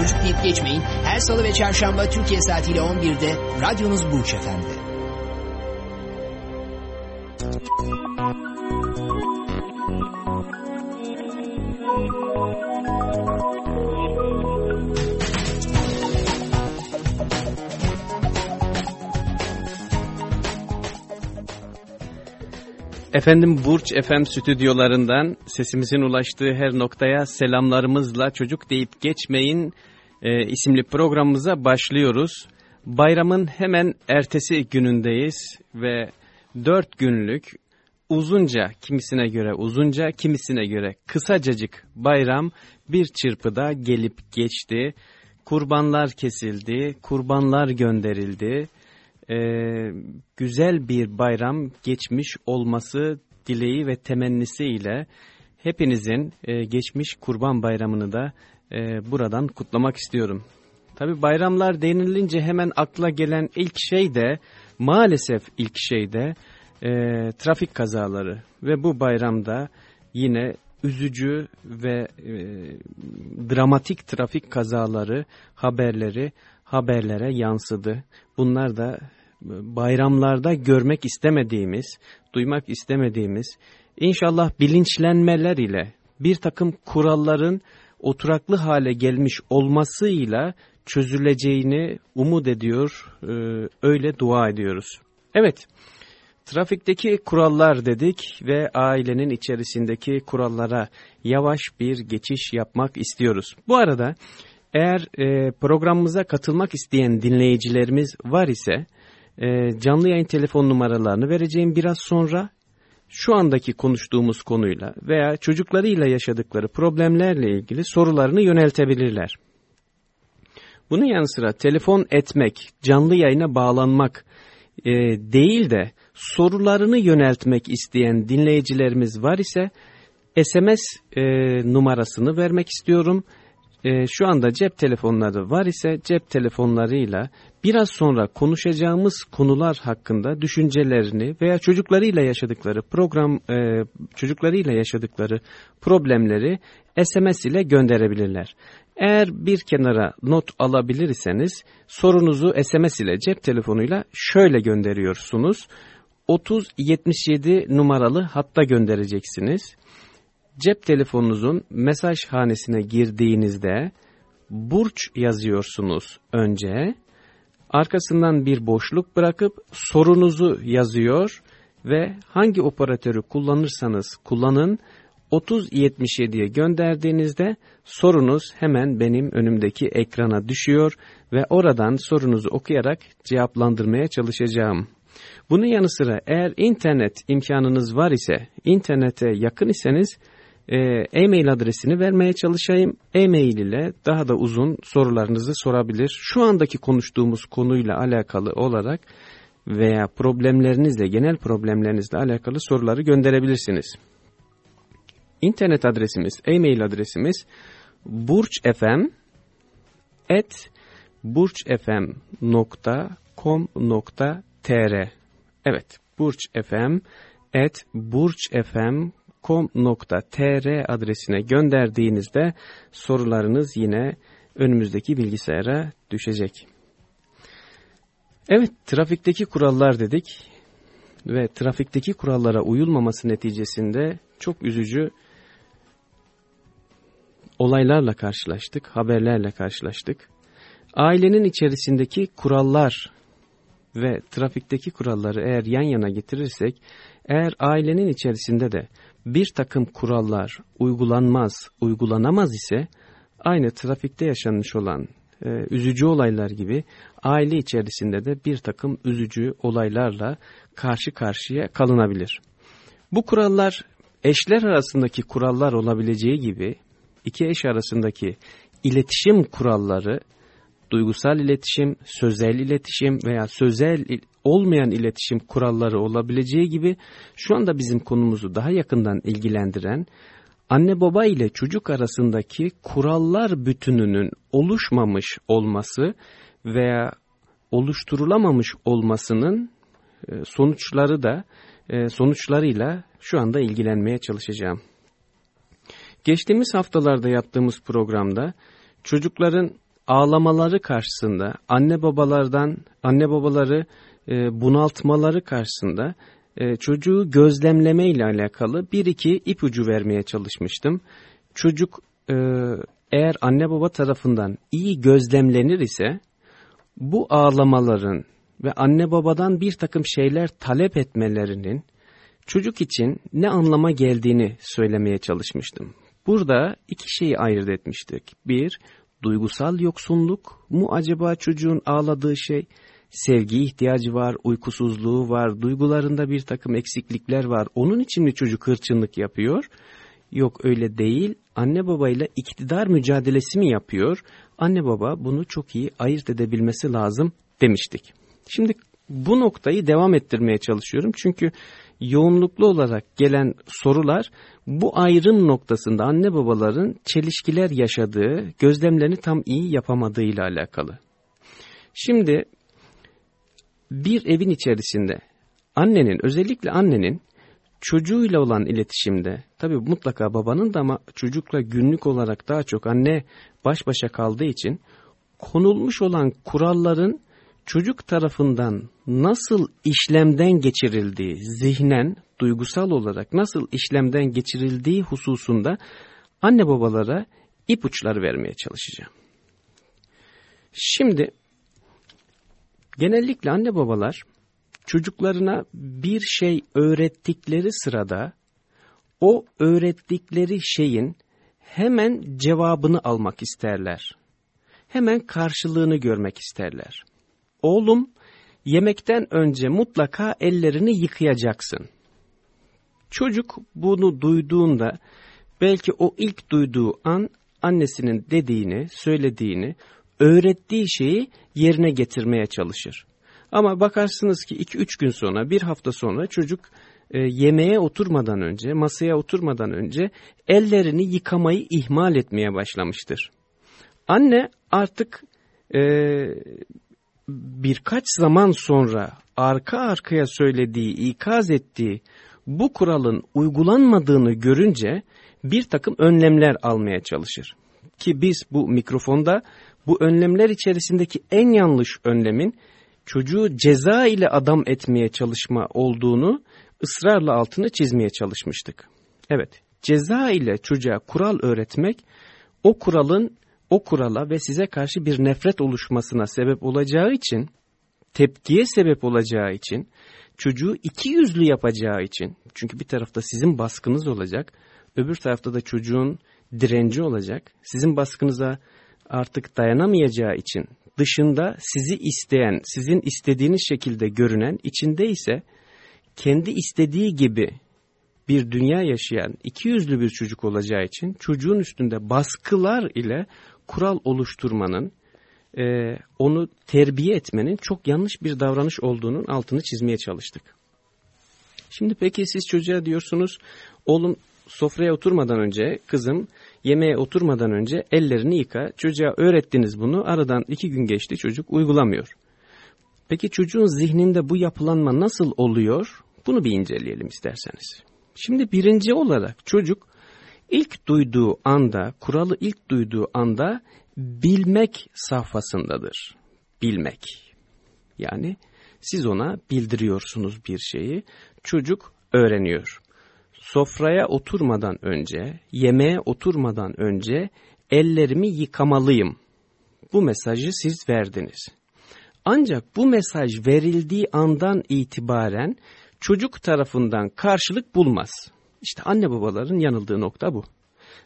Çocuk deyip geçmeyin. Her salı ve çarşamba Türkiye saatiyle 11'de radyonuz Burç Efendi. Efendim Burç FM stüdyolarından sesimizin ulaştığı her noktaya selamlarımızla çocuk deyip geçmeyin e, isimli programımıza başlıyoruz. Bayramın hemen ertesi günündeyiz ve dört günlük uzunca kimisine göre uzunca kimisine göre kısacacık bayram bir çırpıda gelip geçti. Kurbanlar kesildi, kurbanlar gönderildi e, güzel bir bayram geçmiş olması dileği ve temennisiyle hepinizin e, geçmiş kurban bayramını da e, buradan kutlamak istiyorum. Tabi bayramlar denilince hemen akla gelen ilk şey de maalesef ilk şey de e, trafik kazaları ve bu bayramda yine üzücü ve e, dramatik trafik kazaları haberleri haberlere yansıdı. Bunlar da bayramlarda görmek istemediğimiz, duymak istemediğimiz, inşallah bilinçlenmeler ile bir takım kuralların oturaklı hale gelmiş olmasıyla çözüleceğini umut ediyor, e, öyle dua ediyoruz. Evet, trafikteki kurallar dedik ve ailenin içerisindeki kurallara yavaş bir geçiş yapmak istiyoruz. Bu arada eğer e, programımıza katılmak isteyen dinleyicilerimiz var ise, e, canlı yayın telefon numaralarını vereceğim biraz sonra şu andaki konuştuğumuz konuyla veya çocuklarıyla yaşadıkları problemlerle ilgili sorularını yöneltebilirler. Bunun yanı sıra telefon etmek, canlı yayına bağlanmak e, değil de sorularını yöneltmek isteyen dinleyicilerimiz var ise SMS e, numarasını vermek istiyorum e, şu anda cep telefonları var ise cep telefonlarıyla biraz sonra konuşacağımız konular hakkında düşüncelerini veya çocuklarıyla yaşadıkları program e, çocuklarıyla yaşadıkları problemleri SMS ile gönderebilirler. Eğer bir kenara not alabilirseniz sorunuzu SMS ile cep telefonuyla şöyle gönderiyorsunuz. 3077 numaralı hatta göndereceksiniz cep telefonunuzun mesaj hanesine girdiğinizde burç yazıyorsunuz önce. Arkasından bir boşluk bırakıp sorunuzu yazıyor ve hangi operatörü kullanırsanız kullanın 3077'ye gönderdiğinizde sorunuz hemen benim önümdeki ekrana düşüyor ve oradan sorunuzu okuyarak cevaplandırmaya çalışacağım. Bunun yanı sıra eğer internet imkanınız var ise, internete yakın iseniz e-mail adresini vermeye çalışayım. E-mail ile daha da uzun sorularınızı sorabilir. Şu andaki konuştuğumuz konuyla alakalı olarak veya problemlerinizle, genel problemlerinizle alakalı soruları gönderebilirsiniz. İnternet adresimiz, e-mail adresimiz burçfm.com.tr Evet, burçfm.com.tr com.tr adresine gönderdiğinizde sorularınız yine önümüzdeki bilgisayara düşecek. Evet, trafikteki kurallar dedik ve trafikteki kurallara uyulmaması neticesinde çok üzücü olaylarla karşılaştık, haberlerle karşılaştık. Ailenin içerisindeki kurallar ve trafikteki kuralları eğer yan yana getirirsek, eğer ailenin içerisinde de bir takım kurallar uygulanmaz, uygulanamaz ise aynı trafikte yaşanmış olan e, üzücü olaylar gibi aile içerisinde de bir takım üzücü olaylarla karşı karşıya kalınabilir. Bu kurallar eşler arasındaki kurallar olabileceği gibi iki eş arasındaki iletişim kuralları, duygusal iletişim, sözel iletişim veya sözel olmayan iletişim kuralları olabileceği gibi şu anda bizim konumuzu daha yakından ilgilendiren anne baba ile çocuk arasındaki kurallar bütününün oluşmamış olması veya oluşturulamamış olmasının e, sonuçları da e, sonuçlarıyla şu anda ilgilenmeye çalışacağım. Geçtiğimiz haftalarda yaptığımız programda çocukların ağlamaları karşısında anne babalardan anne babaları e, bunaltmaları karşısında e, çocuğu gözlemleme ile alakalı bir iki ipucu vermeye çalışmıştım. Çocuk e, eğer anne baba tarafından iyi gözlemlenir ise bu ağlamaların ve anne babadan bir takım şeyler talep etmelerinin çocuk için ne anlama geldiğini söylemeye çalışmıştım. Burada iki şeyi ayırt etmiştik. Bir, duygusal yoksunluk mu acaba çocuğun ağladığı şey? Sevgi ihtiyacı var, uykusuzluğu var, duygularında bir takım eksiklikler var. Onun için mi çocuk hırçınlık yapıyor? Yok öyle değil. Anne babayla iktidar mücadelesi mi yapıyor? Anne baba bunu çok iyi ayırt edebilmesi lazım demiştik. Şimdi bu noktayı devam ettirmeye çalışıyorum. Çünkü yoğunluklu olarak gelen sorular bu ayrım noktasında anne babaların çelişkiler yaşadığı, gözlemlerini tam iyi yapamadığıyla alakalı. Şimdi bir evin içerisinde annenin özellikle annenin çocuğuyla olan iletişimde tabi mutlaka babanın da ama çocukla günlük olarak daha çok anne baş başa kaldığı için konulmuş olan kuralların çocuk tarafından nasıl işlemden geçirildiği, zihnen, duygusal olarak nasıl işlemden geçirildiği hususunda anne babalara ipuçları vermeye çalışacağım. Şimdi genellikle anne babalar çocuklarına bir şey öğrettikleri sırada o öğrettikleri şeyin hemen cevabını almak isterler. Hemen karşılığını görmek isterler. Oğlum yemekten önce mutlaka ellerini yıkayacaksın. Çocuk bunu duyduğunda belki o ilk duyduğu an annesinin dediğini, söylediğini, öğrettiği şeyi yerine getirmeye çalışır. Ama bakarsınız ki 2-3 gün sonra, bir hafta sonra çocuk e, yemeğe oturmadan önce, masaya oturmadan önce ellerini yıkamayı ihmal etmeye başlamıştır. Anne artık e, birkaç zaman sonra arka arkaya söylediği, ikaz ettiği bu kuralın uygulanmadığını görünce bir takım önlemler almaya çalışır. Ki biz bu mikrofonda bu önlemler içerisindeki en yanlış önlemin çocuğu ceza ile adam etmeye çalışma olduğunu ısrarla altını çizmeye çalışmıştık. Evet, ceza ile çocuğa kural öğretmek o kuralın o kurala ve size karşı bir nefret oluşmasına sebep olacağı için, tepkiye sebep olacağı için, çocuğu iki yüzlü yapacağı için, çünkü bir tarafta sizin baskınız olacak, öbür tarafta da çocuğun direnci olacak, sizin baskınıza artık dayanamayacağı için, dışında sizi isteyen, sizin istediğiniz şekilde görünen, içinde ise kendi istediği gibi bir dünya yaşayan iki yüzlü bir çocuk olacağı için çocuğun üstünde baskılar ile kural oluşturmanın, e, onu terbiye etmenin çok yanlış bir davranış olduğunun altını çizmeye çalıştık. Şimdi peki siz çocuğa diyorsunuz, oğlum sofraya oturmadan önce, kızım yemeğe oturmadan önce ellerini yıka. Çocuğa öğrettiniz bunu, aradan iki gün geçti çocuk uygulamıyor. Peki çocuğun zihninde bu yapılanma nasıl oluyor? Bunu bir inceleyelim isterseniz. Şimdi birinci olarak çocuk ilk duyduğu anda, kuralı ilk duyduğu anda bilmek safhasındadır. Bilmek. Yani siz ona bildiriyorsunuz bir şeyi, çocuk öğreniyor. Sofraya oturmadan önce, yemeğe oturmadan önce ellerimi yıkamalıyım. Bu mesajı siz verdiniz. Ancak bu mesaj verildiği andan itibaren çocuk tarafından karşılık bulmaz. İşte anne babaların yanıldığı nokta bu.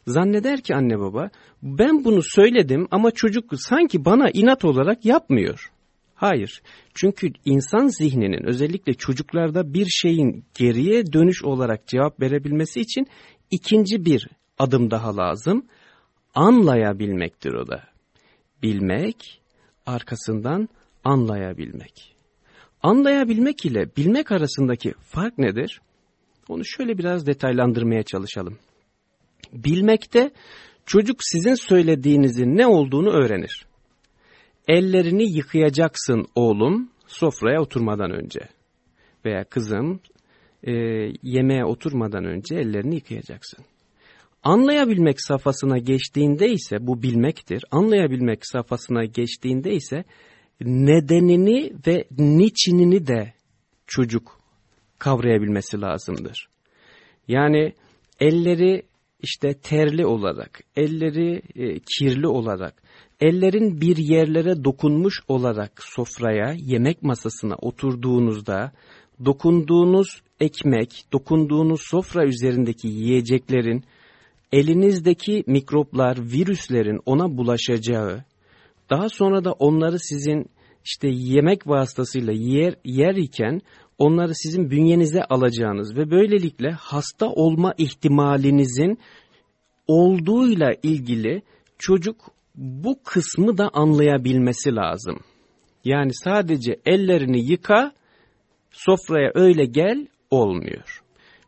Zanneder ki anne baba ben bunu söyledim ama çocuk sanki bana inat olarak yapmıyor. Hayır. Çünkü insan zihninin özellikle çocuklarda bir şeyin geriye dönüş olarak cevap verebilmesi için ikinci bir adım daha lazım. anlayabilmektir o da. Bilmek, arkasından anlayabilmek. Anlayabilmek ile bilmek arasındaki fark nedir? Onu şöyle biraz detaylandırmaya çalışalım. Bilmekte çocuk sizin söylediğinizin ne olduğunu öğrenir. Ellerini yıkayacaksın oğlum sofraya oturmadan önce. Veya kızım e, yemeğe oturmadan önce ellerini yıkayacaksın. Anlayabilmek safhasına geçtiğinde ise bu bilmektir. Anlayabilmek safhasına geçtiğinde ise nedenini ve niçinini de çocuk kavrayabilmesi lazımdır. Yani elleri işte terli olarak, elleri e, kirli olarak, ellerin bir yerlere dokunmuş olarak sofraya, yemek masasına oturduğunuzda, dokunduğunuz ekmek, dokunduğunuz sofra üzerindeki yiyeceklerin, elinizdeki mikroplar, virüslerin ona bulaşacağı, daha sonra da onları sizin işte yemek vasıtasıyla yer, yer iken onları sizin bünyenize alacağınız ve böylelikle hasta olma ihtimalinizin olduğuyla ilgili çocuk bu kısmı da anlayabilmesi lazım. Yani sadece ellerini yıka, sofraya öyle gel olmuyor.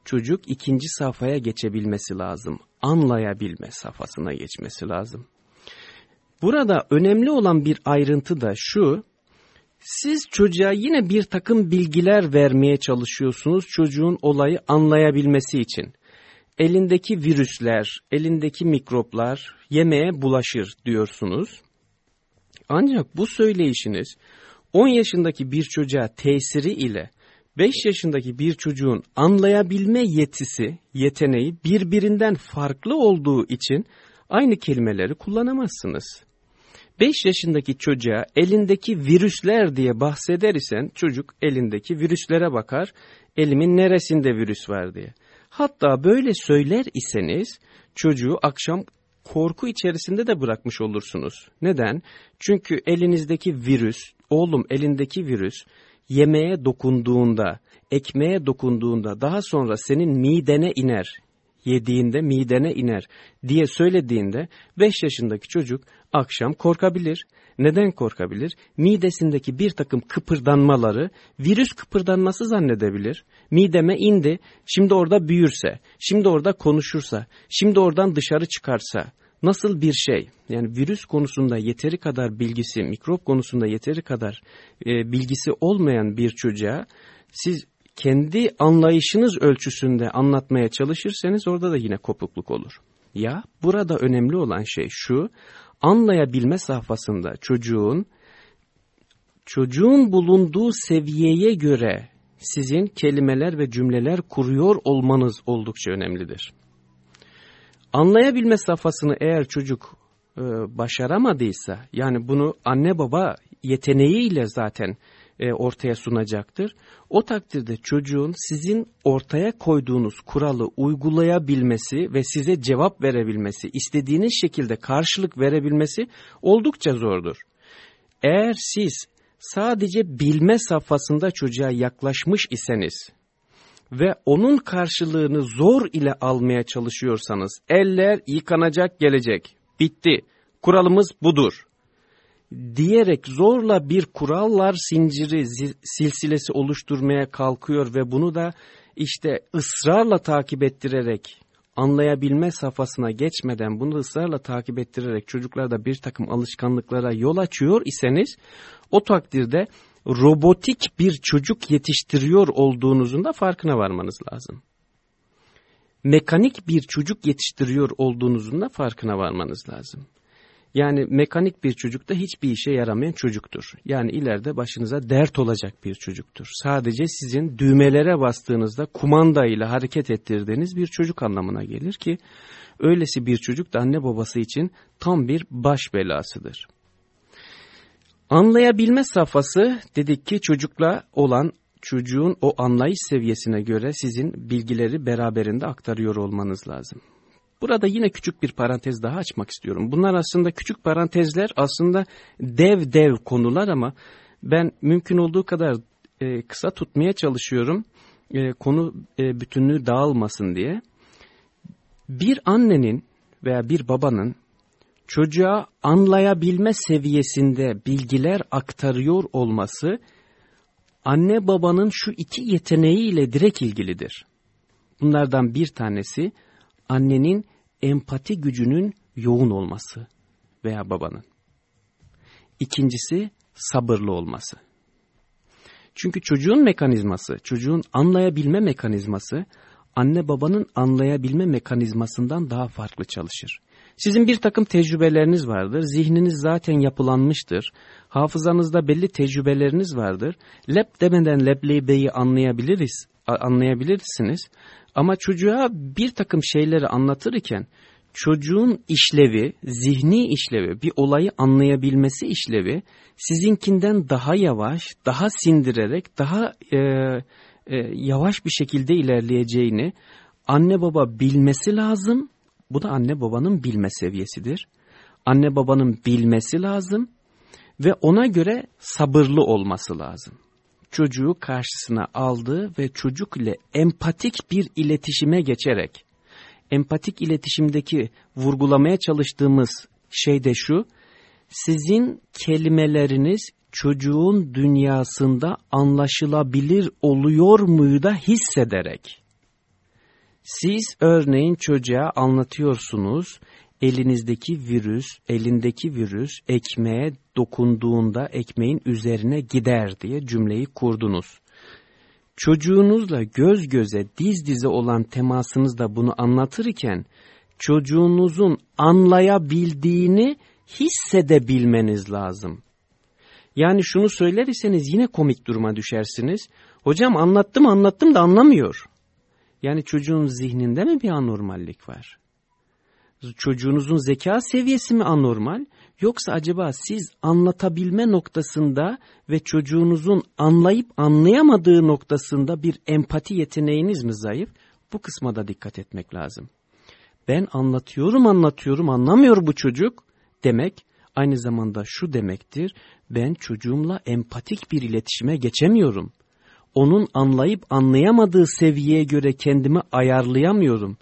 Çocuk ikinci safhaya geçebilmesi lazım. Anlayabilme safhasına geçmesi lazım. Burada önemli olan bir ayrıntı da şu, siz çocuğa yine bir takım bilgiler vermeye çalışıyorsunuz çocuğun olayı anlayabilmesi için. Elindeki virüsler, elindeki mikroplar yemeğe bulaşır diyorsunuz. Ancak bu söyleyişiniz 10 yaşındaki bir çocuğa tesiri ile 5 yaşındaki bir çocuğun anlayabilme yetisi, yeteneği birbirinden farklı olduğu için aynı kelimeleri kullanamazsınız. 5 yaşındaki çocuğa elindeki virüsler diye bahseder isen çocuk elindeki virüslere bakar, elimin neresinde virüs var diye. Hatta böyle söyler iseniz çocuğu akşam korku içerisinde de bırakmış olursunuz. Neden? Çünkü elinizdeki virüs, oğlum elindeki virüs yemeğe dokunduğunda, ekmeğe dokunduğunda daha sonra senin midene iner yediğinde midene iner diye söylediğinde 5 yaşındaki çocuk akşam korkabilir. Neden korkabilir? Midesindeki bir takım kıpırdanmaları virüs kıpırdanması zannedebilir. Mideme indi, şimdi orada büyürse, şimdi orada konuşursa, şimdi oradan dışarı çıkarsa nasıl bir şey? Yani virüs konusunda yeteri kadar bilgisi, mikrop konusunda yeteri kadar e, bilgisi olmayan bir çocuğa siz kendi anlayışınız ölçüsünde anlatmaya çalışırsanız orada da yine kopukluk olur. Ya burada önemli olan şey şu, anlayabilme safhasında çocuğun, çocuğun bulunduğu seviyeye göre sizin kelimeler ve cümleler kuruyor olmanız oldukça önemlidir. Anlayabilme safhasını eğer çocuk e, başaramadıysa, yani bunu anne baba yeteneğiyle zaten e, ortaya sunacaktır. O takdirde çocuğun sizin ortaya koyduğunuz kuralı uygulayabilmesi ve size cevap verebilmesi, istediğiniz şekilde karşılık verebilmesi oldukça zordur. Eğer siz sadece bilme safhasında çocuğa yaklaşmış iseniz ve onun karşılığını zor ile almaya çalışıyorsanız, eller yıkanacak gelecek, bitti, kuralımız budur diyerek zorla bir kurallar zinciri silsilesi oluşturmaya kalkıyor ve bunu da işte ısrarla takip ettirerek anlayabilme safhasına geçmeden bunu ısrarla takip ettirerek çocuklarda bir takım alışkanlıklara yol açıyor iseniz o takdirde robotik bir çocuk yetiştiriyor olduğunuzun da farkına varmanız lazım. Mekanik bir çocuk yetiştiriyor olduğunuzun da farkına varmanız lazım. Yani mekanik bir çocuk da hiçbir işe yaramayan çocuktur. Yani ileride başınıza dert olacak bir çocuktur. Sadece sizin düğmelere bastığınızda kumanda ile hareket ettirdiğiniz bir çocuk anlamına gelir ki öylesi bir çocuk da anne babası için tam bir baş belasıdır. Anlayabilme safhası dedik ki çocukla olan çocuğun o anlayış seviyesine göre sizin bilgileri beraberinde aktarıyor olmanız lazım. Burada yine küçük bir parantez daha açmak istiyorum. Bunlar aslında küçük parantezler aslında dev dev konular ama ben mümkün olduğu kadar e, kısa tutmaya çalışıyorum. E, konu e, bütünlüğü dağılmasın diye. Bir annenin veya bir babanın çocuğa anlayabilme seviyesinde bilgiler aktarıyor olması anne babanın şu iki yeteneğiyle direkt ilgilidir. Bunlardan bir tanesi annenin empati gücünün yoğun olması veya babanın. İkincisi sabırlı olması. Çünkü çocuğun mekanizması, çocuğun anlayabilme mekanizması anne babanın anlayabilme mekanizmasından daha farklı çalışır. Sizin bir takım tecrübeleriniz vardır, zihniniz zaten yapılanmıştır, hafızanızda belli tecrübeleriniz vardır. Lep demeden leblebeyi anlayabiliriz, anlayabilirsiniz ama çocuğa bir takım şeyleri anlatırken çocuğun işlevi, zihni işlevi, bir olayı anlayabilmesi işlevi sizinkinden daha yavaş, daha sindirerek, daha e, e, yavaş bir şekilde ilerleyeceğini anne baba bilmesi lazım. Bu da anne babanın bilme seviyesidir. Anne babanın bilmesi lazım ve ona göre sabırlı olması lazım. Çocuğu karşısına aldı ve çocuk ile empatik bir iletişime geçerek empatik iletişimdeki vurgulamaya çalıştığımız şey de şu, sizin kelimeleriniz çocuğun dünyasında anlaşılabilir oluyor muyu da hissederek. Siz örneğin çocuğa anlatıyorsunuz, elinizdeki virüs, elindeki virüs ekmeğe dokunduğunda ekmeğin üzerine gider diye cümleyi kurdunuz çocuğunuzla göz göze diz dize olan temasınızda bunu anlatırken çocuğunuzun anlayabildiğini hissedebilmeniz lazım. Yani şunu söyler iseniz yine komik duruma düşersiniz. Hocam anlattım anlattım da anlamıyor. Yani çocuğun zihninde mi bir anormallik var? Çocuğunuzun zeka seviyesi mi anormal? Yoksa acaba siz anlatabilme noktasında ve çocuğunuzun anlayıp anlayamadığı noktasında bir empati yeteneğiniz mi zayıf? Bu kısma da dikkat etmek lazım. Ben anlatıyorum anlatıyorum anlamıyor bu çocuk demek aynı zamanda şu demektir. Ben çocuğumla empatik bir iletişime geçemiyorum. Onun anlayıp anlayamadığı seviyeye göre kendimi ayarlayamıyorum.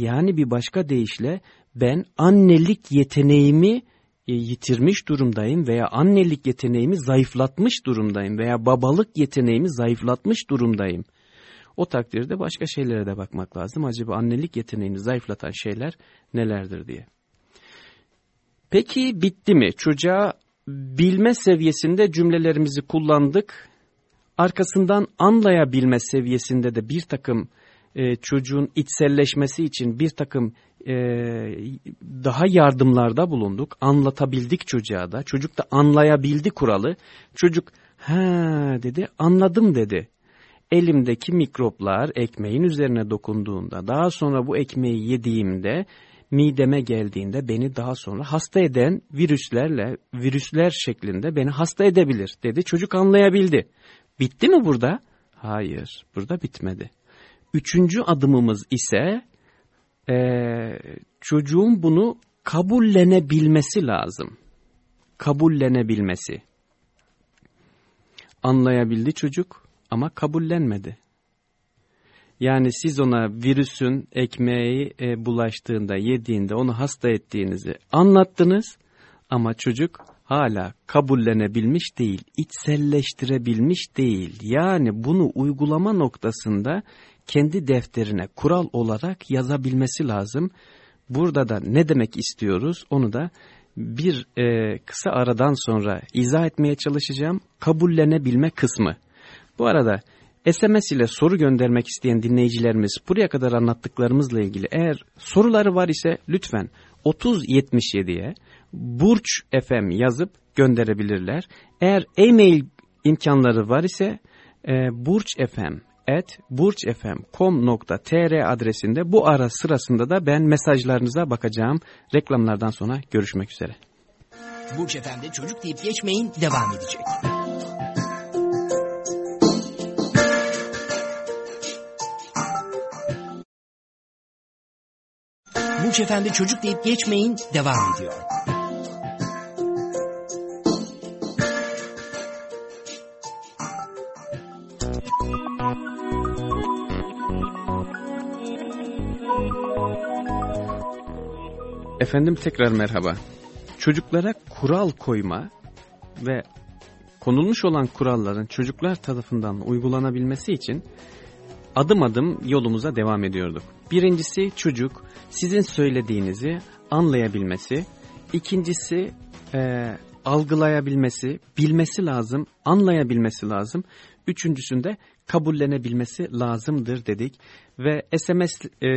Yani bir başka deyişle ben annelik yeteneğimi e, yitirmiş durumdayım veya annelik yeteneğimi zayıflatmış durumdayım veya babalık yeteneğimi zayıflatmış durumdayım. O takdirde başka şeylere de bakmak lazım. Acaba annelik yeteneğini zayıflatan şeyler nelerdir diye. Peki bitti mi? Çocuğa bilme seviyesinde cümlelerimizi kullandık. Arkasından anlayabilme seviyesinde de bir takım e, çocuğun içselleşmesi için bir takım e, daha yardımlarda bulunduk. Anlatabildik çocuğa da. Çocuk da anlayabildi kuralı. Çocuk ha dedi anladım dedi. Elimdeki mikroplar ekmeğin üzerine dokunduğunda daha sonra bu ekmeği yediğimde mideme geldiğinde beni daha sonra hasta eden virüslerle virüsler şeklinde beni hasta edebilir dedi. Çocuk anlayabildi. Bitti mi burada? Hayır burada bitmedi. Üçüncü adımımız ise e, çocuğun bunu kabullenebilmesi lazım. Kabullenebilmesi. Anlayabildi çocuk ama kabullenmedi. Yani siz ona virüsün ekmeği e, bulaştığında, yediğinde, onu hasta ettiğinizi anlattınız ama çocuk hala kabullenebilmiş değil, içselleştirebilmiş değil. Yani bunu uygulama noktasında kendi defterine kural olarak yazabilmesi lazım. Burada da ne demek istiyoruz onu da bir e, kısa aradan sonra izah etmeye çalışacağım. Kabullenebilme kısmı. Bu arada SMS ile soru göndermek isteyen dinleyicilerimiz buraya kadar anlattıklarımızla ilgili eğer soruları var ise lütfen 3077'ye Burç FM yazıp gönderebilirler. Eğer e-mail imkanları var ise e, Burç Burçfm.com.tr adresinde bu ara sırasında da ben mesajlarınıza bakacağım. Reklamlardan sonra görüşmek üzere. Burç FM'de çocuk deyip geçmeyin devam edecek. Burç FM'de çocuk deyip geçmeyin devam ediyor. Efendim tekrar merhaba. çocuklara kural koyma ve konulmuş olan kuralların çocuklar tarafından uygulanabilmesi için adım adım yolumuza devam ediyorduk. Birincisi çocuk sizin söylediğinizi anlayabilmesi. İkincisi e, algılayabilmesi, bilmesi lazım, anlayabilmesi lazım. Üçüncüsünde kabullenebilmesi lazımdır dedik ve SMS e,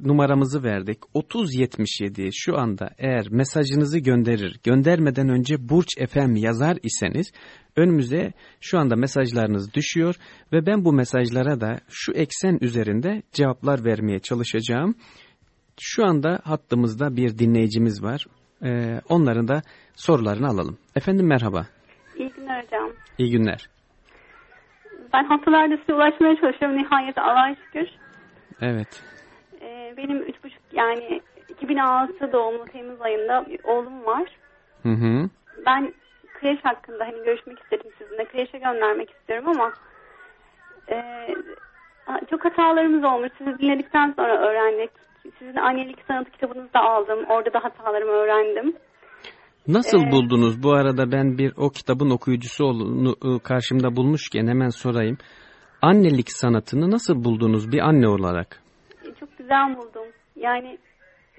numaramızı verdik. 3077 şu anda eğer mesajınızı gönderir, göndermeden önce Burç FM yazar iseniz önümüze şu anda mesajlarınız düşüyor ve ben bu mesajlara da şu eksen üzerinde cevaplar vermeye çalışacağım. Şu anda hattımızda bir dinleyicimiz var. Ee, onların da sorularını alalım. Efendim merhaba. İyi günler hocam. İyi günler. Ben haftalarda size ulaşmaya çalışıyorum. Nihayet Allah'a şükür. Evet. Ee, benim üç buçuk yani 2006 doğumlu Temmuz ayında bir oğlum var. Hı hı. Ben kreş hakkında hani görüşmek istedim sizinle. Kreşe göndermek istiyorum ama e, çok hatalarımız olmuş. Sizi dinledikten sonra öğrendik. Sizin annelik sanatı kitabınızı da aldım. Orada da hatalarımı öğrendim. Nasıl Ee, buldunuz? Bu arada ben bir o kitabın okuyucusu olduğunu karşımda bulmuşken hemen sorayım. Annelik sanatını nasıl buldunuz bir anne olarak? Çok güzel buldum. Yani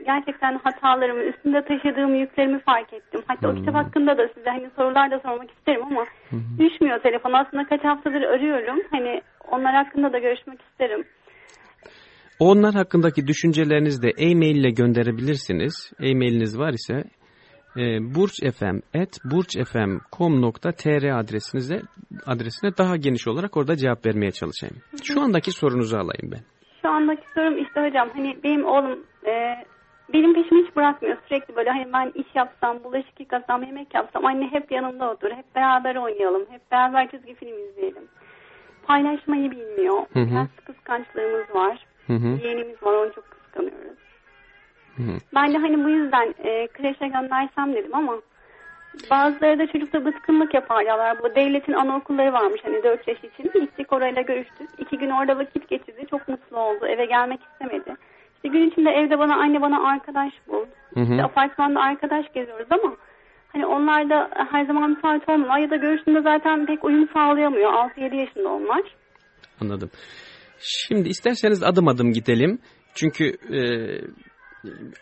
gerçekten hatalarımı, üstünde taşıdığım yüklerimi fark ettim. Hatta o kitap hakkında da size hani sorular da sormak isterim ama düşmüyor telefon. Aslında kaç haftadır arıyorum. Hani onlar hakkında da görüşmek isterim. Onlar hakkındaki düşüncelerinizi de e-mail ile gönderebilirsiniz. E-mailiniz var ise e, burçfm.burçfm.com.tr adresinize adresine daha geniş olarak orada cevap vermeye çalışayım. Şu andaki sorunuzu alayım ben. Şu andaki sorum işte hocam hani benim oğlum e, benim peşimi hiç bırakmıyor. Sürekli böyle hani ben iş yapsam, bulaşık yıkasam, yemek yapsam anne hep yanımda otur. Hep beraber oynayalım. Hep beraber çizgi film izleyelim. Paylaşmayı bilmiyor. Hı hı. Biraz kıskançlığımız var. Hı hı. Yeğenimiz var onu çok kıskanıyoruz. Hı hı. Ben de hani bu yüzden e, kreşe göndersem dedim ama bazıları da çocukta bıtkınlık yaparlar. Bu devletin anaokulları varmış hani 4 yaş için. Gittik orayla görüştük. İki gün orada vakit geçirdi. Çok mutlu oldu. Eve gelmek istemedi. İşte gün içinde evde bana anne bana arkadaş bul. Hı hı. İşte apartmanda arkadaş geziyoruz ama hani onlar da her zaman müsait olmuyor. Ya da görüştüğünde zaten pek uyum sağlayamıyor. 6-7 yaşında onlar. Anladım. Şimdi isterseniz adım adım gidelim. Çünkü e,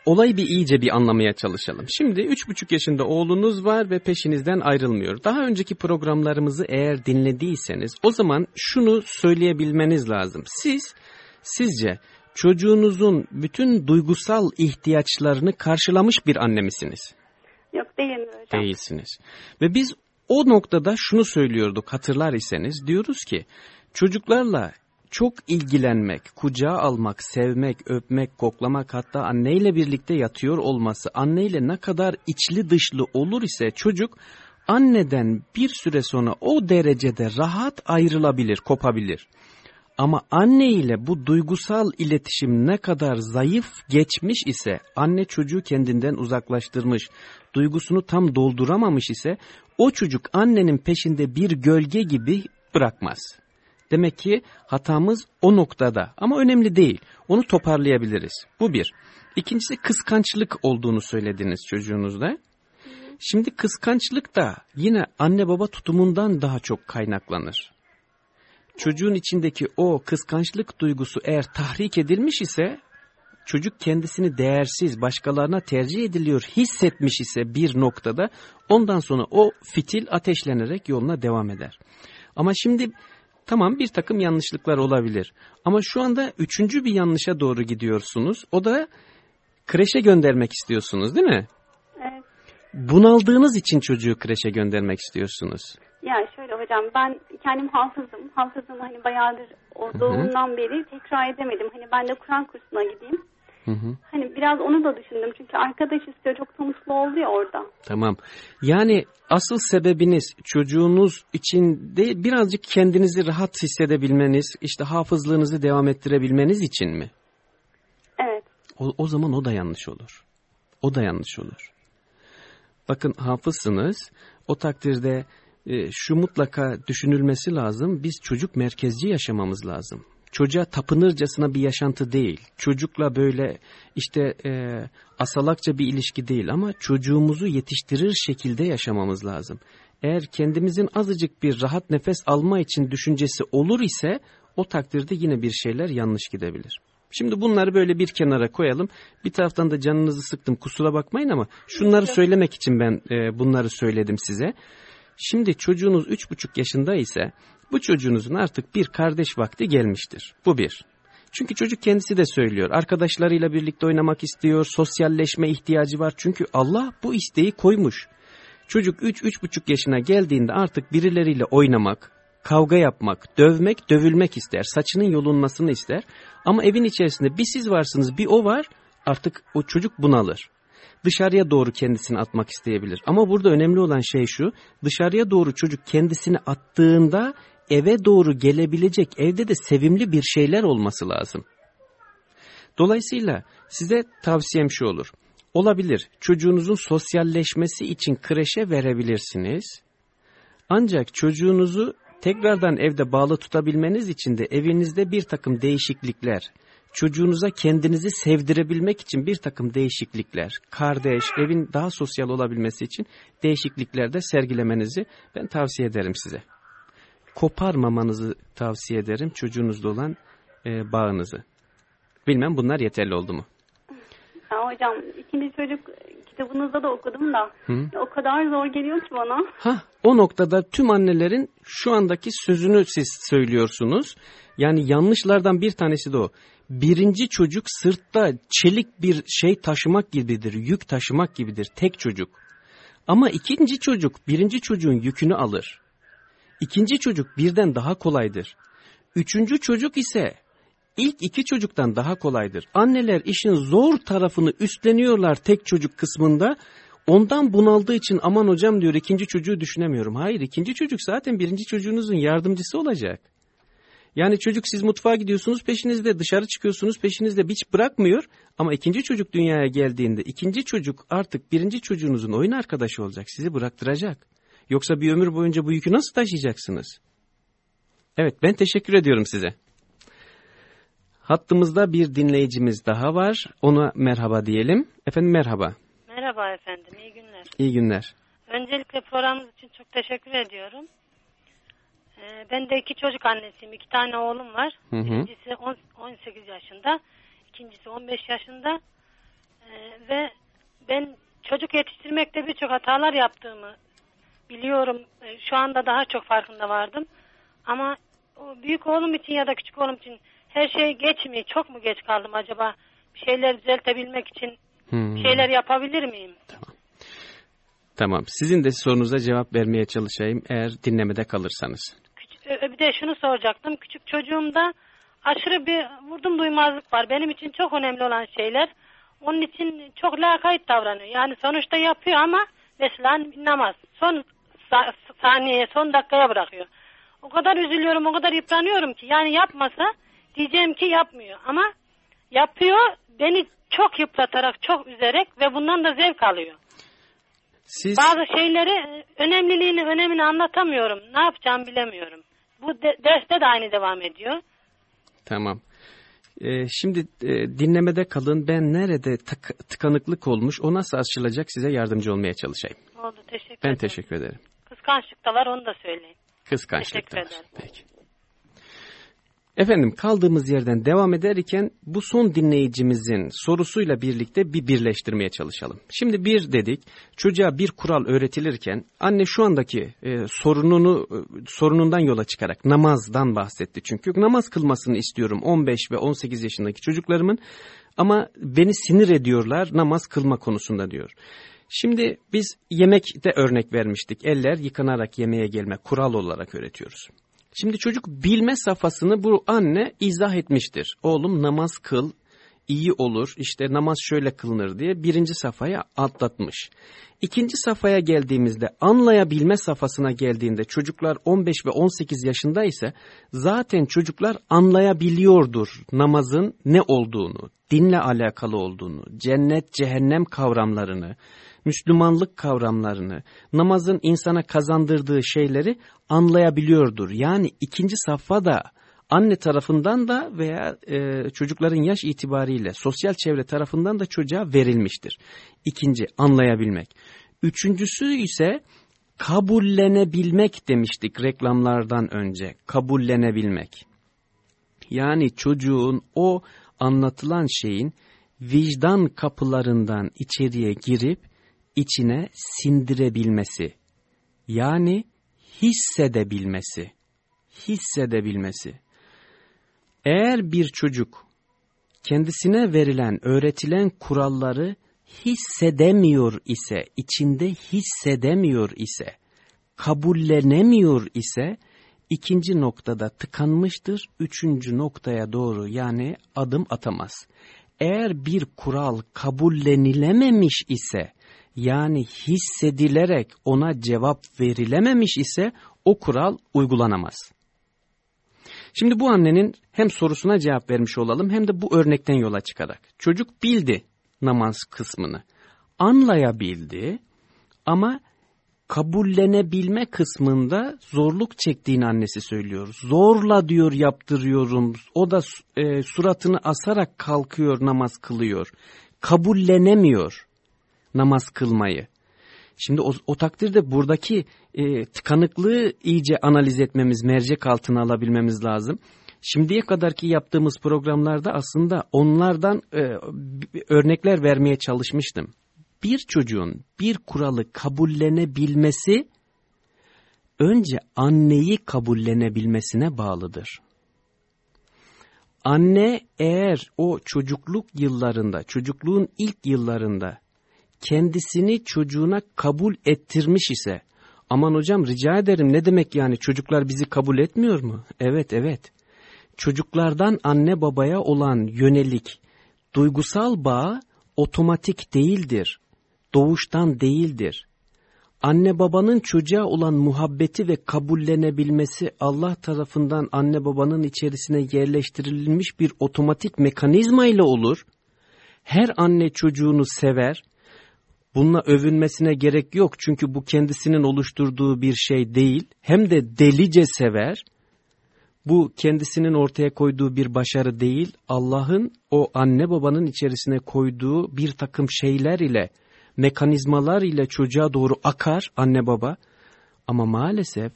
olayı bir iyice bir anlamaya çalışalım. Şimdi üç buçuk yaşında oğlunuz var ve peşinizden ayrılmıyor. Daha önceki programlarımızı eğer dinlediyseniz o zaman şunu söyleyebilmeniz lazım. Siz sizce çocuğunuzun bütün duygusal ihtiyaçlarını karşılamış bir anne misiniz? Yok değilim hocam. Değilsiniz. Ve biz o noktada şunu söylüyorduk hatırlar iseniz diyoruz ki çocuklarla çok ilgilenmek, kucağa almak, sevmek, öpmek, koklamak hatta anneyle birlikte yatıyor olması, anneyle ne kadar içli dışlı olur ise çocuk anneden bir süre sonra o derecede rahat ayrılabilir, kopabilir. Ama anne ile bu duygusal iletişim ne kadar zayıf geçmiş ise, anne çocuğu kendinden uzaklaştırmış, duygusunu tam dolduramamış ise, o çocuk annenin peşinde bir gölge gibi bırakmaz. Demek ki hatamız o noktada ama önemli değil. Onu toparlayabiliriz. Bu bir. İkincisi kıskançlık olduğunu söylediniz çocuğunuzda. Şimdi kıskançlık da yine anne baba tutumundan daha çok kaynaklanır. Çocuğun içindeki o kıskançlık duygusu eğer tahrik edilmiş ise çocuk kendisini değersiz başkalarına tercih ediliyor hissetmiş ise bir noktada ondan sonra o fitil ateşlenerek yoluna devam eder. Ama şimdi tamam bir takım yanlışlıklar olabilir ama şu anda üçüncü bir yanlışa doğru gidiyorsunuz o da kreşe göndermek istiyorsunuz değil mi? Evet. Bunaldığınız için çocuğu kreşe göndermek istiyorsunuz. Ya şöyle hocam ben kendim hafızım. Hafızım hani bayağıdır o doğumdan beri tekrar edemedim. Hani ben de Kur'an kursuna gideyim. Hı hı. Hani biraz onu da düşündüm. Çünkü arkadaş istiyor. Çok mutlu oldu ya orada. Tamam. Yani asıl sebebiniz çocuğunuz için de birazcık kendinizi rahat hissedebilmeniz, işte hafızlığınızı devam ettirebilmeniz için mi? Evet. O, o zaman o da yanlış olur. O da yanlış olur. Bakın hafızsınız. O takdirde e, şu mutlaka düşünülmesi lazım. Biz çocuk merkezci yaşamamız lazım. Çocuğa tapınırcasına bir yaşantı değil. Çocukla böyle işte e, asalakça bir ilişki değil ama çocuğumuzu yetiştirir şekilde yaşamamız lazım. Eğer kendimizin azıcık bir rahat nefes alma için düşüncesi olur ise o takdirde yine bir şeyler yanlış gidebilir. Şimdi bunları böyle bir kenara koyalım. Bir taraftan da canınızı sıktım kusura bakmayın ama şunları söylemek için ben e, bunları söyledim size. Şimdi çocuğunuz üç buçuk yaşında ise bu çocuğunuzun artık bir kardeş vakti gelmiştir. Bu bir. Çünkü çocuk kendisi de söylüyor. Arkadaşlarıyla birlikte oynamak istiyor. Sosyalleşme ihtiyacı var. Çünkü Allah bu isteği koymuş. Çocuk 3-3,5 yaşına geldiğinde artık birileriyle oynamak, kavga yapmak, dövmek, dövülmek ister. Saçının yolunmasını ister. Ama evin içerisinde bir siz varsınız bir o var artık o çocuk bunalır. Dışarıya doğru kendisini atmak isteyebilir. Ama burada önemli olan şey şu dışarıya doğru çocuk kendisini attığında eve doğru gelebilecek evde de sevimli bir şeyler olması lazım. Dolayısıyla size tavsiyem şu olur. Olabilir çocuğunuzun sosyalleşmesi için kreşe verebilirsiniz. Ancak çocuğunuzu tekrardan evde bağlı tutabilmeniz için de evinizde bir takım değişiklikler, çocuğunuza kendinizi sevdirebilmek için bir takım değişiklikler, kardeş, evin daha sosyal olabilmesi için değişiklikler de sergilemenizi ben tavsiye ederim size. Koparmamanızı tavsiye ederim çocuğunuzla olan e, bağınızı. Bilmem bunlar yeterli oldu mu? Ya hocam ikinci çocuk kitabınızda da okudum da Hı? o kadar zor geliyor ki bana. Ha, o noktada tüm annelerin şu andaki sözünü siz söylüyorsunuz. Yani yanlışlardan bir tanesi de o. Birinci çocuk sırtta çelik bir şey taşımak gibidir, yük taşımak gibidir tek çocuk. Ama ikinci çocuk birinci çocuğun yükünü alır. İkinci çocuk birden daha kolaydır. Üçüncü çocuk ise ilk iki çocuktan daha kolaydır. Anneler işin zor tarafını üstleniyorlar tek çocuk kısmında. Ondan bunaldığı için aman hocam diyor ikinci çocuğu düşünemiyorum. Hayır ikinci çocuk zaten birinci çocuğunuzun yardımcısı olacak. Yani çocuk siz mutfağa gidiyorsunuz peşinizde dışarı çıkıyorsunuz peşinizde hiç bırakmıyor. Ama ikinci çocuk dünyaya geldiğinde ikinci çocuk artık birinci çocuğunuzun oyun arkadaşı olacak sizi bıraktıracak. Yoksa bir ömür boyunca bu yükü nasıl taşıyacaksınız? Evet ben teşekkür ediyorum size. Hattımızda bir dinleyicimiz daha var. Ona merhaba diyelim. Efendim merhaba. Merhaba efendim, iyi günler. İyi günler. Öncelikle programınız için çok teşekkür ediyorum. Ee, ben de iki çocuk annesiyim, iki tane oğlum var. Hı hı. Birincisi 10 18 yaşında, ikincisi 15 yaşında. Ee, ve ben çocuk yetiştirmekte birçok hatalar yaptığımı biliyorum. Ee, şu anda daha çok farkında vardım. Ama o büyük oğlum için ya da küçük oğlum için her şey geç mi, çok mu geç kaldım acaba? Bir şeyler düzeltebilmek için Hmm. bir şeyler yapabilir miyim? Tamam. Sizin de sorunuza cevap vermeye çalışayım eğer dinlemede kalırsanız. Küçük, ö- bir de şunu soracaktım. Küçük çocuğumda aşırı bir vurdum duymazlık var. Benim için çok önemli olan şeyler. Onun için çok lakayt davranıyor. Yani sonuçta yapıyor ama mesela namaz. Son sa- saniye, son dakikaya bırakıyor. O kadar üzülüyorum, o kadar yıpranıyorum ki. Yani yapmasa diyeceğim ki yapmıyor. Ama yapıyor, beni çok yıpratarak, çok üzerek ve bundan da zevk alıyor. Siz Bazı şeyleri e, önemliliğini, önemini anlatamıyorum. Ne yapacağımı bilemiyorum. Bu de- derste de aynı devam ediyor. tamam. Ee, şimdi e, dinlemede kalın. Ben nerede tık- tıkanıklık olmuş o nasıl açılacak size yardımcı olmaya çalışayım. Oldu teşekkür Ben ederim. teşekkür ederim. Kıskançlık da var onu da söyleyin. Kıskançlık da Teşekkür var. ederim. Peki. Efendim kaldığımız yerden devam ederken bu son dinleyicimizin sorusuyla birlikte bir birleştirmeye çalışalım. Şimdi bir dedik çocuğa bir kural öğretilirken anne şu andaki e, sorununu e, sorunundan yola çıkarak namazdan bahsetti. Çünkü namaz kılmasını istiyorum 15 ve 18 yaşındaki çocuklarımın ama beni sinir ediyorlar namaz kılma konusunda diyor. Şimdi biz yemekte örnek vermiştik. Eller yıkanarak yemeğe gelme kural olarak öğretiyoruz. Şimdi çocuk bilme safhasını bu anne izah etmiştir. Oğlum namaz kıl, iyi olur, işte namaz şöyle kılınır diye birinci safhaya atlatmış. İkinci safhaya geldiğimizde anlayabilme safhasına geldiğinde çocuklar 15 ve 18 yaşında ise zaten çocuklar anlayabiliyordur namazın ne olduğunu, dinle alakalı olduğunu, cennet cehennem kavramlarını, Müslümanlık kavramlarını, namazın insana kazandırdığı şeyleri anlayabiliyordur. Yani ikinci safhada anne tarafından da veya e, çocukların yaş itibariyle sosyal çevre tarafından da çocuğa verilmiştir. İkinci anlayabilmek. Üçüncüsü ise kabullenebilmek demiştik reklamlardan önce. Kabullenebilmek. Yani çocuğun o anlatılan şeyin vicdan kapılarından içeriye girip içine sindirebilmesi. Yani hissedebilmesi. Hissedebilmesi. Eğer bir çocuk kendisine verilen, öğretilen kuralları hissedemiyor ise, içinde hissedemiyor ise, kabullenemiyor ise, ikinci noktada tıkanmıştır, üçüncü noktaya doğru yani adım atamaz. Eğer bir kural kabullenilememiş ise, yani hissedilerek ona cevap verilememiş ise, o kural uygulanamaz. Şimdi bu annenin hem sorusuna cevap vermiş olalım hem de bu örnekten yola çıkarak. Çocuk bildi namaz kısmını. Anlayabildi ama kabullenebilme kısmında zorluk çektiğini annesi söylüyor. Zorla diyor yaptırıyorum. O da e, suratını asarak kalkıyor namaz kılıyor. Kabullenemiyor namaz kılmayı. Şimdi o, o takdirde buradaki e, tıkanıklığı iyice analiz etmemiz, mercek altına alabilmemiz lazım. Şimdiye kadarki yaptığımız programlarda aslında onlardan e, örnekler vermeye çalışmıştım. Bir çocuğun bir kuralı kabullenebilmesi önce anneyi kabullenebilmesine bağlıdır. Anne eğer o çocukluk yıllarında, çocukluğun ilk yıllarında kendisini çocuğuna kabul ettirmiş ise, aman hocam rica ederim ne demek yani çocuklar bizi kabul etmiyor mu? Evet evet çocuklardan anne babaya olan yönelik duygusal bağ otomatik değildir, doğuştan değildir. Anne babanın çocuğa olan muhabbeti ve kabullenebilmesi Allah tarafından anne babanın içerisine yerleştirilmiş bir otomatik mekanizma ile olur. Her anne çocuğunu sever. Bununla övünmesine gerek yok çünkü bu kendisinin oluşturduğu bir şey değil. Hem de delice sever bu kendisinin ortaya koyduğu bir başarı değil, Allah'ın o anne babanın içerisine koyduğu bir takım şeyler ile, mekanizmalar ile çocuğa doğru akar anne baba. Ama maalesef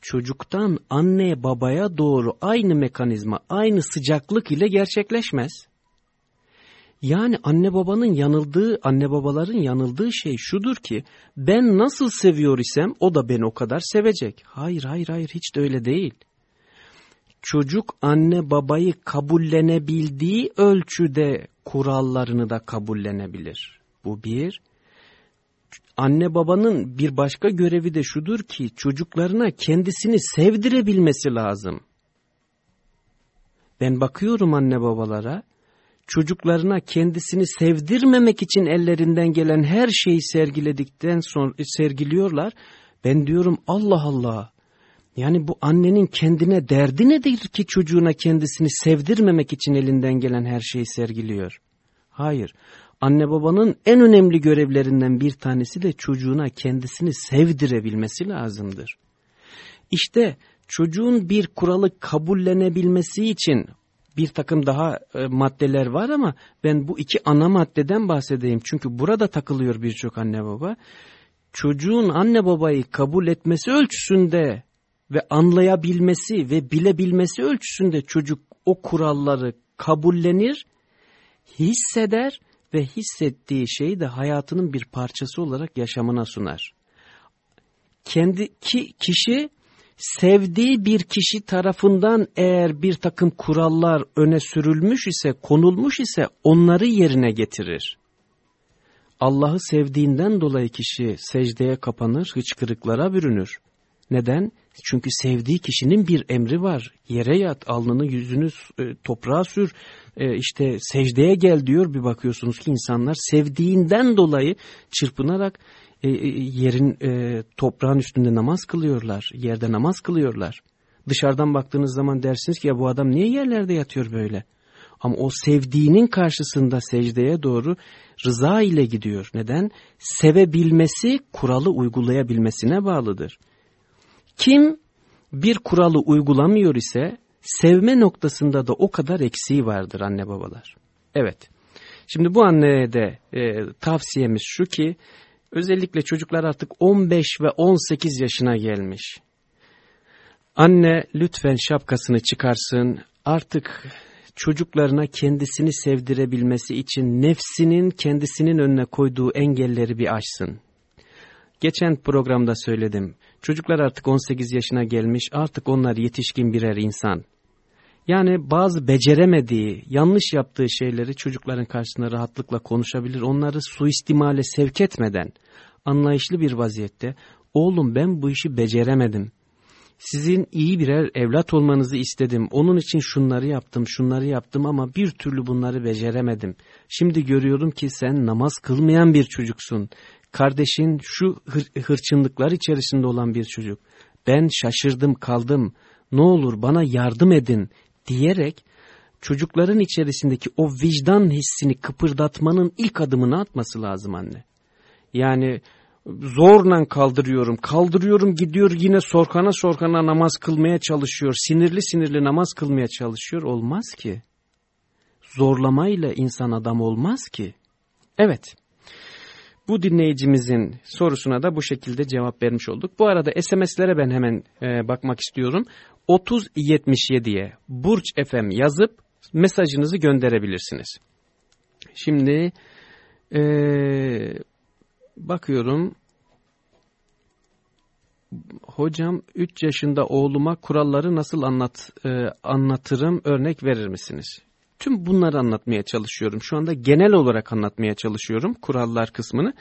çocuktan anne babaya doğru aynı mekanizma, aynı sıcaklık ile gerçekleşmez. Yani anne babanın yanıldığı, anne babaların yanıldığı şey şudur ki, ben nasıl seviyor isem o da beni o kadar sevecek. Hayır, hayır, hayır hiç de öyle değil çocuk anne babayı kabullenebildiği ölçüde kurallarını da kabullenebilir. Bu bir. Anne babanın bir başka görevi de şudur ki çocuklarına kendisini sevdirebilmesi lazım. Ben bakıyorum anne babalara, çocuklarına kendisini sevdirmemek için ellerinden gelen her şeyi sergiledikten sonra sergiliyorlar. Ben diyorum Allah Allah yani bu annenin kendine derdi nedir ki çocuğuna kendisini sevdirmemek için elinden gelen her şeyi sergiliyor? Hayır. Anne babanın en önemli görevlerinden bir tanesi de çocuğuna kendisini sevdirebilmesi lazımdır. İşte çocuğun bir kuralı kabullenebilmesi için bir takım daha e, maddeler var ama ben bu iki ana maddeden bahsedeyim. Çünkü burada takılıyor birçok anne baba. Çocuğun anne babayı kabul etmesi ölçüsünde ve anlayabilmesi ve bilebilmesi ölçüsünde çocuk o kuralları kabullenir, hisseder ve hissettiği şeyi de hayatının bir parçası olarak yaşamına sunar. Kendi ki, kişi sevdiği bir kişi tarafından eğer bir takım kurallar öne sürülmüş ise, konulmuş ise onları yerine getirir. Allah'ı sevdiğinden dolayı kişi secdeye kapanır, hıçkırıklara bürünür. Neden? Çünkü sevdiği kişinin bir emri var. Yere yat, alnını yüzünü e, toprağa sür, e, işte secdeye gel diyor. Bir bakıyorsunuz ki insanlar sevdiğinden dolayı çırpınarak e, e, yerin e, toprağın üstünde namaz kılıyorlar. Yerde namaz kılıyorlar. Dışarıdan baktığınız zaman dersiniz ki ya bu adam niye yerlerde yatıyor böyle? Ama o sevdiğinin karşısında secdeye doğru rıza ile gidiyor. Neden? Sevebilmesi kuralı uygulayabilmesine bağlıdır. Kim bir kuralı uygulamıyor ise sevme noktasında da o kadar eksiği vardır anne babalar. Evet. Şimdi bu anneye de e, tavsiyemiz şu ki özellikle çocuklar artık 15 ve 18 yaşına gelmiş. Anne lütfen şapkasını çıkarsın artık çocuklarına kendisini sevdirebilmesi için nefsinin kendisinin önüne koyduğu engelleri bir aşsın. Geçen programda söyledim. Çocuklar artık 18 yaşına gelmiş, artık onlar yetişkin birer insan. Yani bazı beceremediği, yanlış yaptığı şeyleri çocukların karşısında rahatlıkla konuşabilir. Onları suistimale sevk etmeden, anlayışlı bir vaziyette, oğlum ben bu işi beceremedim. Sizin iyi birer evlat olmanızı istedim. Onun için şunları yaptım, şunları yaptım ama bir türlü bunları beceremedim. Şimdi görüyorum ki sen namaz kılmayan bir çocuksun. Kardeşin şu hır hırçınlıklar içerisinde olan bir çocuk. Ben şaşırdım kaldım. Ne olur bana yardım edin diyerek çocukların içerisindeki o vicdan hissini kıpırdatmanın ilk adımını atması lazım anne. Yani zorla kaldırıyorum, kaldırıyorum gidiyor yine sorkana sorkana namaz kılmaya çalışıyor, sinirli sinirli namaz kılmaya çalışıyor olmaz ki. Zorlamayla insan adam olmaz ki. Evet. Bu dinleyicimizin sorusuna da bu şekilde cevap vermiş olduk. Bu arada SMS'lere ben hemen e, bakmak istiyorum. 3077'ye Burç FM yazıp mesajınızı gönderebilirsiniz. Şimdi e, bakıyorum hocam 3 yaşında oğluma kuralları nasıl anlat e, anlatırım örnek verir misiniz? Tüm bunları anlatmaya çalışıyorum. Şu anda genel olarak anlatmaya çalışıyorum kurallar kısmını.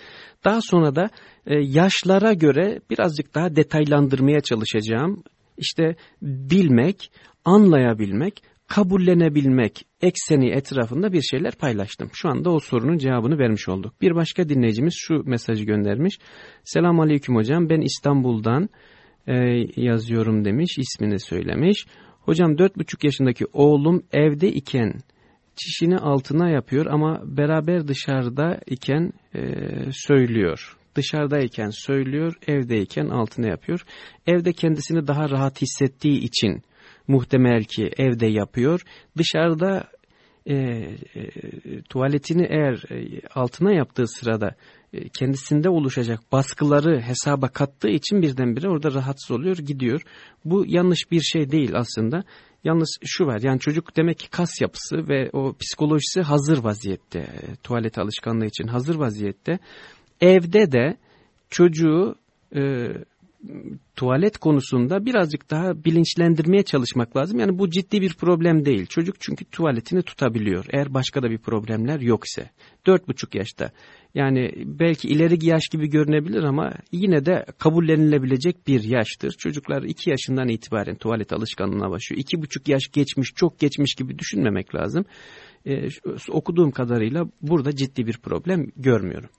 Daha sonra da e, yaşlara göre birazcık daha detaylandırmaya çalışacağım. İşte bilmek, anlayabilmek, kabullenebilmek ekseni etrafında bir şeyler paylaştım. Şu anda o sorunun cevabını vermiş olduk. Bir başka dinleyicimiz şu mesajı göndermiş. Selamun Aleyküm hocam ben İstanbul'dan e, yazıyorum demiş ismini söylemiş. Hocam 4,5 yaşındaki oğlum evde iken çişini altına yapıyor ama beraber dışarıda iken e, söylüyor. Dışarıdayken söylüyor, evdeyken altına yapıyor. Evde kendisini daha rahat hissettiği için muhtemel ki evde yapıyor. Dışarıda e, e, tuvaletini eğer e, altına yaptığı sırada kendisinde oluşacak baskıları hesaba kattığı için birdenbire orada rahatsız oluyor gidiyor. Bu yanlış bir şey değil aslında. Yalnız şu var yani çocuk demek ki kas yapısı ve o psikolojisi hazır vaziyette. E, tuvalet alışkanlığı için hazır vaziyette. Evde de çocuğu e, tuvalet konusunda birazcık daha bilinçlendirmeye çalışmak lazım. Yani bu ciddi bir problem değil. Çocuk çünkü tuvaletini tutabiliyor. Eğer başka da bir problemler yok ise. Dört buçuk yaşta. Yani belki ileri yaş gibi görünebilir ama yine de kabullenilebilecek bir yaştır. Çocuklar iki yaşından itibaren tuvalet alışkanlığına başlıyor. İki buçuk yaş geçmiş, çok geçmiş gibi düşünmemek lazım. Ee, okuduğum kadarıyla burada ciddi bir problem görmüyorum.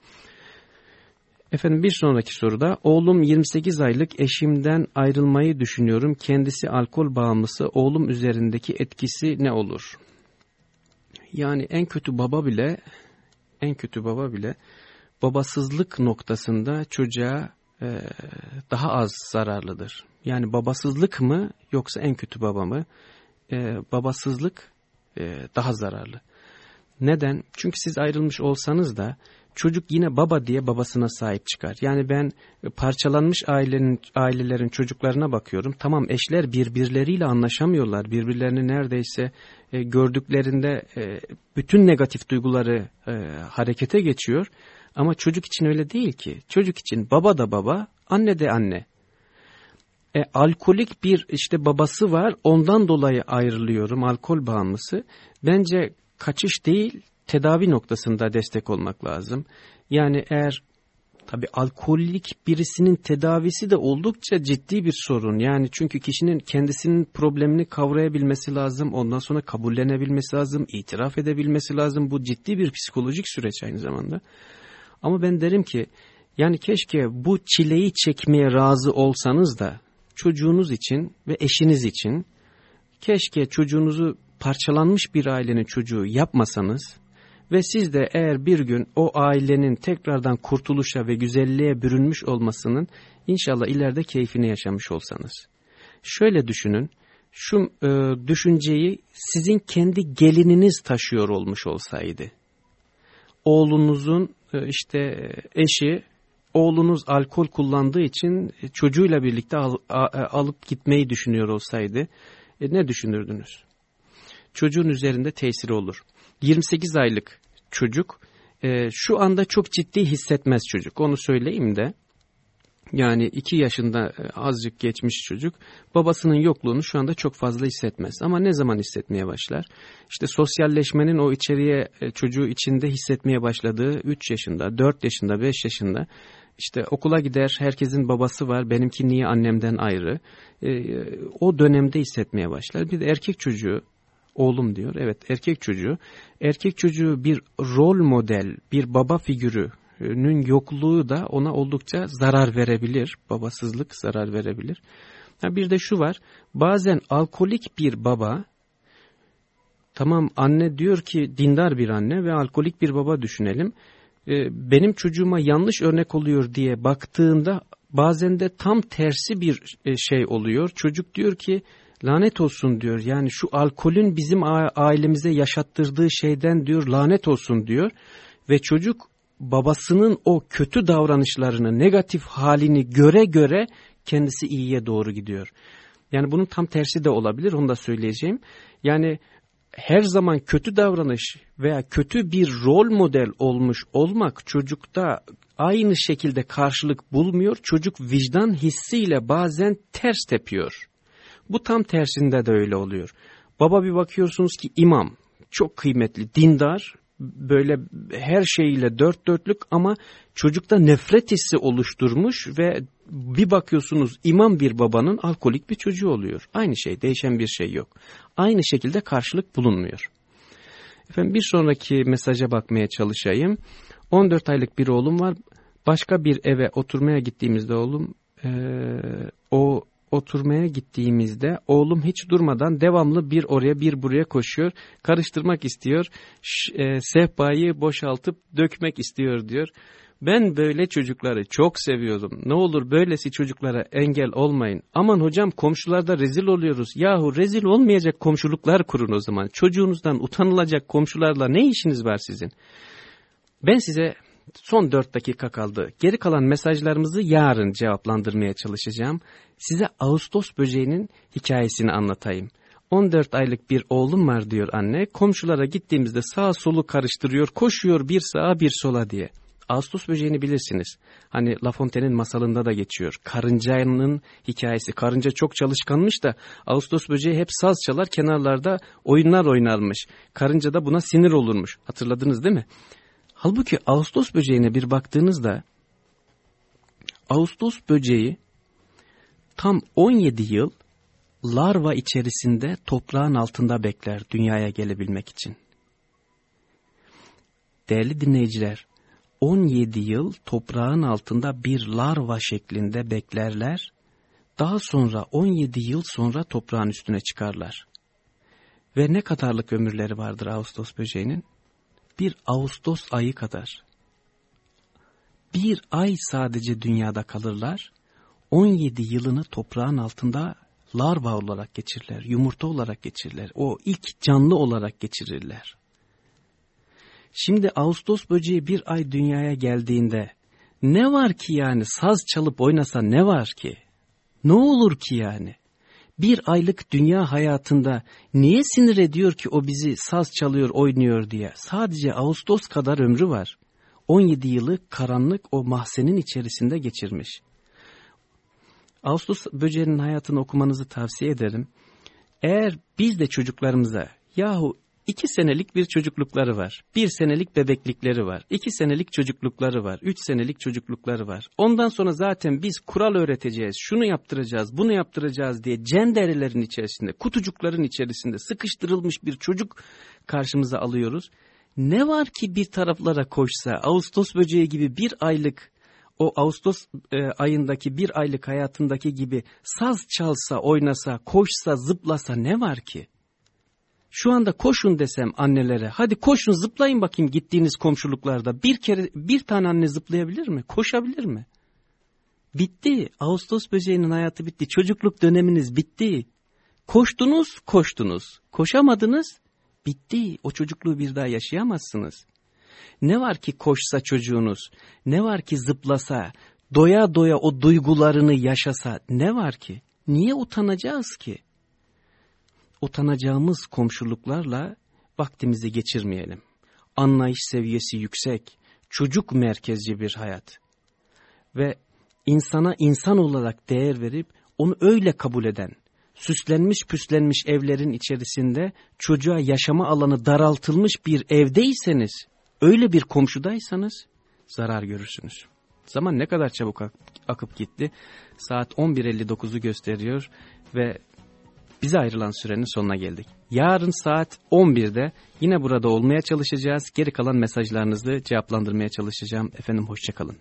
Efendim bir sonraki soruda oğlum 28 aylık eşimden ayrılmayı düşünüyorum. Kendisi alkol bağımlısı oğlum üzerindeki etkisi ne olur? Yani en kötü baba bile en kötü baba bile babasızlık noktasında çocuğa e, daha az zararlıdır. Yani babasızlık mı yoksa en kötü baba mı? E, babasızlık e, daha zararlı. Neden? Çünkü siz ayrılmış olsanız da çocuk yine baba diye babasına sahip çıkar. Yani ben parçalanmış ailenin ailelerin çocuklarına bakıyorum. Tamam eşler birbirleriyle anlaşamıyorlar. Birbirlerini neredeyse e, gördüklerinde e, bütün negatif duyguları e, harekete geçiyor. Ama çocuk için öyle değil ki. Çocuk için baba da baba, anne de anne. E, alkolik bir işte babası var ondan dolayı ayrılıyorum alkol bağımlısı. Bence kaçış değil tedavi noktasında destek olmak lazım. Yani eğer tabi alkolik birisinin tedavisi de oldukça ciddi bir sorun. Yani çünkü kişinin kendisinin problemini kavrayabilmesi lazım. Ondan sonra kabullenebilmesi lazım. itiraf edebilmesi lazım. Bu ciddi bir psikolojik süreç aynı zamanda. Ama ben derim ki yani keşke bu çileyi çekmeye razı olsanız da çocuğunuz için ve eşiniz için keşke çocuğunuzu parçalanmış bir ailenin çocuğu yapmasanız ve siz de eğer bir gün o ailenin tekrardan kurtuluşa ve güzelliğe bürünmüş olmasının inşallah ileride keyfini yaşamış olsanız. Şöyle düşünün, şu e, düşünceyi sizin kendi gelininiz taşıyor olmuş olsaydı. Oğlunuzun e, işte eşi oğlunuz alkol kullandığı için çocuğuyla birlikte al, a, alıp gitmeyi düşünüyor olsaydı e, ne düşünürdünüz? Çocuğun üzerinde tesiri olur. 28 aylık çocuk e, şu anda çok ciddi hissetmez çocuk onu söyleyeyim de yani iki yaşında e, azıcık geçmiş çocuk babasının yokluğunu şu anda çok fazla hissetmez. Ama ne zaman hissetmeye başlar? İşte sosyalleşmenin o içeriye e, çocuğu içinde hissetmeye başladığı 3 yaşında, 4 yaşında, 5 yaşında işte okula gider herkesin babası var benimki niye annemden ayrı. E, o dönemde hissetmeye başlar. Bir de erkek çocuğu oğlum diyor. Evet erkek çocuğu. Erkek çocuğu bir rol model, bir baba figürü nün yokluğu da ona oldukça zarar verebilir. Babasızlık zarar verebilir. Bir de şu var. Bazen alkolik bir baba tamam anne diyor ki dindar bir anne ve alkolik bir baba düşünelim. Ee, benim çocuğuma yanlış örnek oluyor diye baktığında bazen de tam tersi bir e, şey oluyor. Çocuk diyor ki lanet olsun diyor. Yani şu alkolün bizim ailemize yaşattırdığı şeyden diyor lanet olsun diyor. Ve çocuk babasının o kötü davranışlarını, negatif halini göre göre kendisi iyiye doğru gidiyor. Yani bunun tam tersi de olabilir, onu da söyleyeceğim. Yani her zaman kötü davranış veya kötü bir rol model olmuş olmak çocukta aynı şekilde karşılık bulmuyor. Çocuk vicdan hissiyle bazen ters tepiyor. Bu tam tersinde de öyle oluyor. Baba bir bakıyorsunuz ki imam, çok kıymetli, dindar böyle her şeyiyle dört dörtlük ama çocukta nefret hissi oluşturmuş ve bir bakıyorsunuz imam bir babanın alkolik bir çocuğu oluyor. Aynı şey değişen bir şey yok. Aynı şekilde karşılık bulunmuyor. Efendim bir sonraki mesaja bakmaya çalışayım. 14 aylık bir oğlum var. Başka bir eve oturmaya gittiğimizde oğlum oturmaya gittiğimizde oğlum hiç durmadan devamlı bir oraya bir buraya koşuyor. Karıştırmak istiyor. E, sehpayı boşaltıp dökmek istiyor diyor. Ben böyle çocukları çok seviyordum. Ne olur böylesi çocuklara engel olmayın. Aman hocam komşularda rezil oluyoruz. Yahu rezil olmayacak komşuluklar kurun o zaman. Çocuğunuzdan utanılacak komşularla ne işiniz var sizin? Ben size son dört dakika kaldı. Geri kalan mesajlarımızı yarın cevaplandırmaya çalışacağım. Size Ağustos böceğinin hikayesini anlatayım. 14 aylık bir oğlum var diyor anne. Komşulara gittiğimizde sağ solu karıştırıyor, koşuyor bir sağa bir sola diye. Ağustos böceğini bilirsiniz. Hani La Fontaine'in masalında da geçiyor. Karıncanın hikayesi. Karınca çok çalışkanmış da Ağustos böceği hep saz çalar kenarlarda oyunlar oynarmış. Karınca da buna sinir olurmuş. Hatırladınız değil mi? Halbuki Ağustos böceğine bir baktığınızda Ağustos böceği tam 17 yıl larva içerisinde toprağın altında bekler dünyaya gelebilmek için. Değerli dinleyiciler, 17 yıl toprağın altında bir larva şeklinde beklerler, daha sonra 17 yıl sonra toprağın üstüne çıkarlar. Ve ne kadarlık ömürleri vardır Ağustos böceğinin? Bir Ağustos ayı kadar. Bir ay sadece dünyada kalırlar, 17 yılını toprağın altında larva olarak geçirirler, yumurta olarak geçirirler, o ilk canlı olarak geçirirler. Şimdi Ağustos böceği bir ay dünyaya geldiğinde ne var ki yani saz çalıp oynasa ne var ki? Ne olur ki yani? Bir aylık dünya hayatında niye sinir ediyor ki o bizi saz çalıyor oynuyor diye? Sadece Ağustos kadar ömrü var. 17 yılı karanlık o mahzenin içerisinde geçirmiş. Ağustos böceğinin hayatını okumanızı tavsiye ederim. Eğer biz de çocuklarımıza yahu iki senelik bir çocuklukları var, bir senelik bebeklikleri var, iki senelik çocuklukları var, üç senelik çocuklukları var. Ondan sonra zaten biz kural öğreteceğiz, şunu yaptıracağız, bunu yaptıracağız diye cenderelerin içerisinde, kutucukların içerisinde sıkıştırılmış bir çocuk karşımıza alıyoruz. Ne var ki bir taraflara koşsa, Ağustos böceği gibi bir aylık o Ağustos e, ayındaki bir aylık hayatındaki gibi saz çalsa, oynasa, koşsa, zıplasa ne var ki? Şu anda koşun desem annelere, hadi koşun zıplayın bakayım gittiğiniz komşuluklarda. Bir kere bir tane anne zıplayabilir mi? Koşabilir mi? Bitti. Ağustos böceğinin hayatı bitti. Çocukluk döneminiz bitti. Koştunuz, koştunuz. Koşamadınız, bitti. O çocukluğu bir daha yaşayamazsınız. Ne var ki koşsa çocuğunuz, ne var ki zıplasa, doya doya o duygularını yaşasa, ne var ki? Niye utanacağız ki? Utanacağımız komşuluklarla vaktimizi geçirmeyelim. Anlayış seviyesi yüksek, çocuk merkezci bir hayat. Ve insana insan olarak değer verip onu öyle kabul eden, süslenmiş püslenmiş evlerin içerisinde çocuğa yaşama alanı daraltılmış bir evdeyseniz, öyle bir komşudaysanız zarar görürsünüz. Zaman ne kadar çabuk ak akıp gitti. Saat 11.59'u gösteriyor ve bize ayrılan sürenin sonuna geldik. Yarın saat 11'de yine burada olmaya çalışacağız. Geri kalan mesajlarınızı cevaplandırmaya çalışacağım. Efendim hoşçakalın.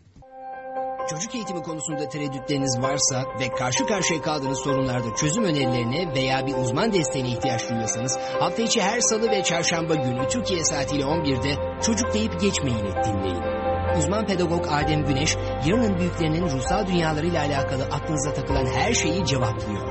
Çocuk eğitimi konusunda tereddütleriniz varsa ve karşı karşıya kaldığınız sorunlarda çözüm önerilerine veya bir uzman desteğine ihtiyaç duyuyorsanız hafta içi her salı ve çarşamba günü Türkiye saatiyle 11'de Çocuk Deyip Geçmeyin'i dinleyin. Uzman pedagog Adem Güneş, yarının büyüklerinin ruhsal dünyalarıyla alakalı aklınıza takılan her şeyi cevaplıyor.